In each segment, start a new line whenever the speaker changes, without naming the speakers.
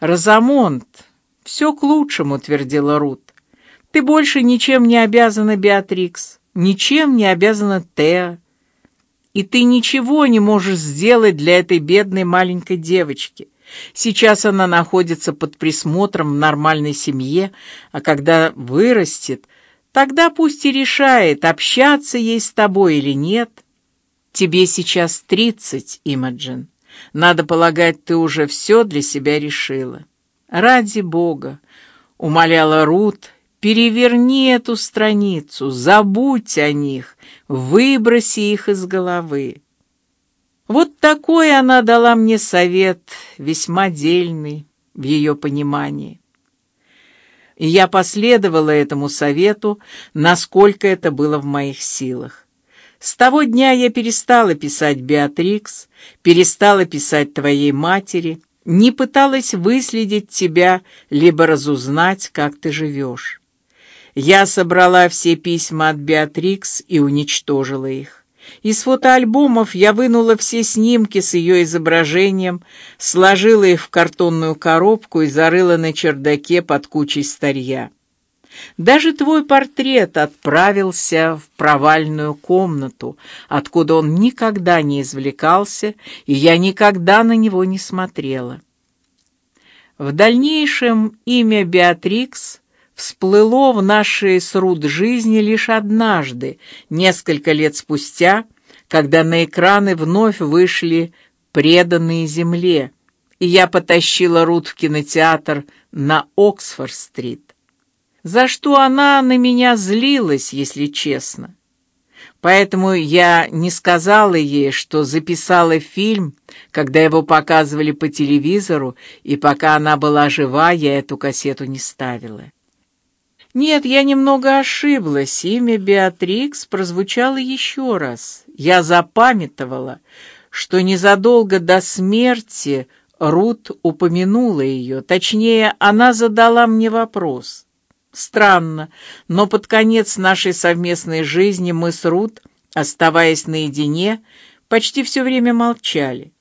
Розамонт, все к лучшему, твердила Рут. Ты больше ничем не обязана Беатрикс, ничем не обязана Теа, и ты ничего не можешь сделать для этой бедной маленькой девочки. Сейчас она находится под присмотром в нормальной семье, а когда вырастет, тогда пусть и решает, общаться ей с тобой или нет. Тебе сейчас тридцать, Имаджин. Надо полагать, ты уже все для себя решила. Ради Бога, умоляла Рут, переверни эту страницу, забудь о них, выброси их из головы. Вот такой она дала мне совет, весьма дельный в ее понимании. И я последовала этому совету, насколько это было в моих силах. С того дня я перестала писать Беатрикс, перестала писать твоей матери, не пыталась выследить тебя, либо разузнать, как ты живешь. Я собрала все письма от Беатрикс и уничтожила их. Из фотоальбомов я вынула все снимки с ее изображением, сложила их в картонную коробку и зарыла на чердаке под кучей старья. Даже твой портрет отправился в провальную комнату, откуда он никогда не извлекался, и я никогда на него не смотрела. В дальнейшем имя Беатрикс всплыло в нашей сруд жизни лишь однажды, несколько лет спустя, когда на экраны вновь вышли преданные земле, и я потащила Рут в кинотеатр на Оксфорд-стрит. За что она на меня злилась, если честно. Поэтому я не сказала ей, что записала фильм, когда его показывали по телевизору, и пока она была жива, я эту кассету не ставила. Нет, я немного ошиблась. Имя Беатрикс прозвучало еще раз. Я запамятовала, что незадолго до смерти Рут упомянула ее. Точнее, она задала мне вопрос. Странно, но под конец нашей совместной жизни мы с Рут, оставаясь наедине, почти все время молчали.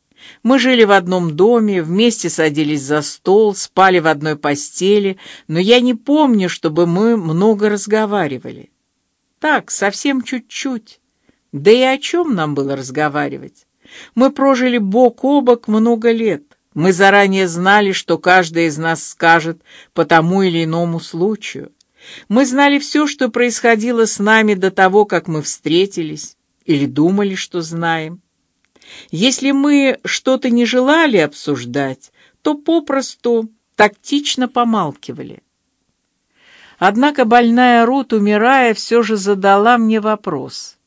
Мы жили в одном доме, вместе садились за стол, спали в одной постели, но я не помню, чтобы мы много разговаривали. Так, совсем чуть-чуть. Да и о чем нам было разговаривать? Мы прожили бок о бок много лет. Мы заранее знали, что каждый из нас скажет по тому или иному случаю. Мы знали все, что происходило с нами до того, как мы встретились, или думали, что знаем. Если мы что-то не желали обсуждать, то попросту тактично помалкивали. Однако больная Рут, умирая, все же задала мне вопрос.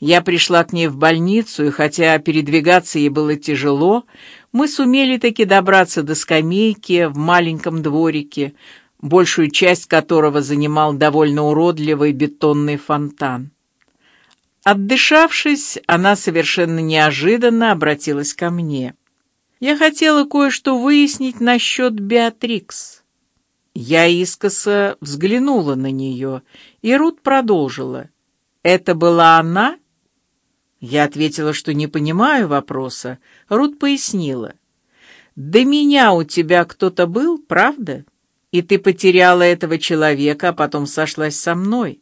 Я пришла к ней в больницу, и хотя передвигаться ей было тяжело, мы сумели таки добраться до скамейки в маленьком дворике, большую часть которого занимал довольно уродливый бетонный фонтан. Отдышавшись, она совершенно неожиданно обратилась ко мне. Я хотела кое-что выяснить насчет Беатрикс. Я искоса взглянула на нее, и Рут продолжила: "Это была она?" Я ответила, что не понимаю вопроса. Рут пояснила: "До меня у тебя кто-то был, правда? И ты потеряла этого человека, а потом сошлась со мной."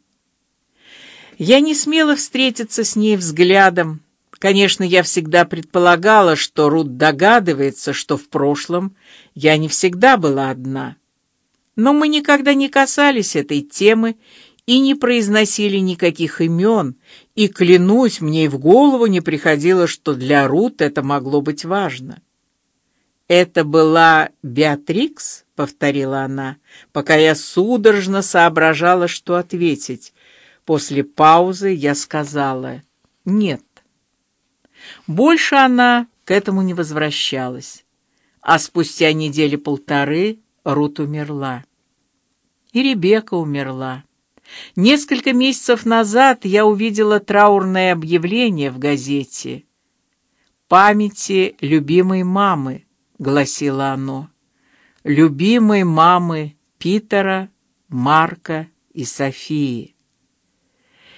Я не смела встретиться с ней взглядом. Конечно, я всегда предполагала, что Рут догадывается, что в прошлом я не всегда была одна. Но мы никогда не касались этой темы и не произносили никаких имен, и клянусь, мне и в голову не приходило, что для Рут это могло быть важно. Это была Беатрикс, повторила она, пока я судорожно соображала, что ответить. После паузы я сказала: "Нет". Больше она к этому не возвращалась, а спустя недели полторы Рут умерла, и Ребекка умерла. Несколько месяцев назад я увидела траурное объявление в газете. Памяти любимой мамы, гласило оно, любимой мамы Питера, Марка и Софии.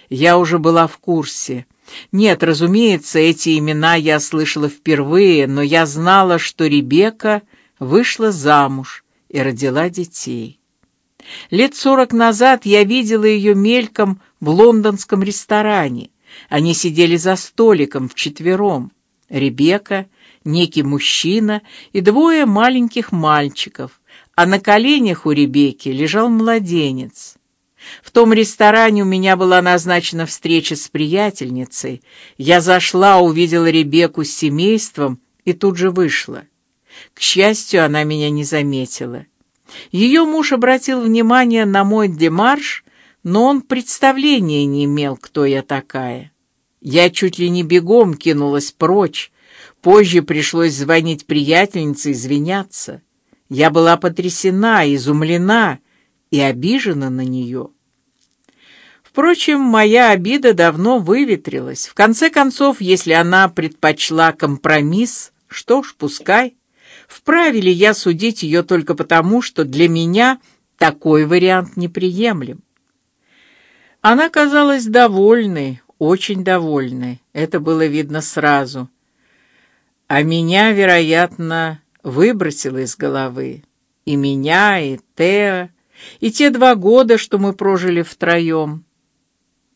Я уже была в курсе. Нет, разумеется, эти имена я слышала впервые, но я знала, что Ребекка вышла замуж и родила детей. Лет сорок назад я видела ее мельком в лондонском ресторане. Они сидели за столиком вчетвером. Ребекка, некий мужчина и двое маленьких мальчиков, а на коленях у Ребекки лежал младенец. В том ресторане у меня была назначена встреча с приятельницей. Я зашла, увидела Ребекку с семейством и тут же вышла. К счастью, она меня не заметила. Ее муж обратил внимание на мой демарш, но он представления не имел, кто я такая. Я чуть ли не бегом кинулась прочь. Позже пришлось звонить приятельнице, извиняться. Я была потрясена, изумлена и обижена на нее. Впрочем, моя обида давно выветрилась. В конце концов, если она предпочла компромисс, что ж, пускай. Вправе ли я судить ее только потому, что для меня такой вариант неприемлем? Она казалась довольной, очень довольной. Это было видно сразу. А меня, вероятно, выбросило из головы. И меня, и Тео, и те два года, что мы прожили втроем.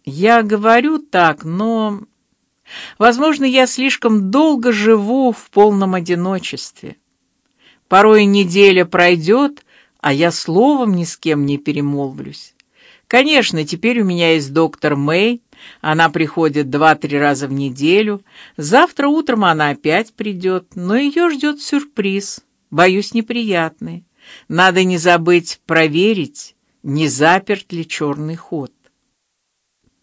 Я говорю так, но, возможно, я слишком долго живу в полном одиночестве. Порой неделя пройдет, а я словом ни с кем не перемолвлюсь. Конечно, теперь у меня есть доктор Мэй. Она приходит два-три раза в неделю. Завтра утром она опять придет, но ее ждет сюрприз, боюсь неприятный. Надо не забыть проверить, не заперт ли черный ход.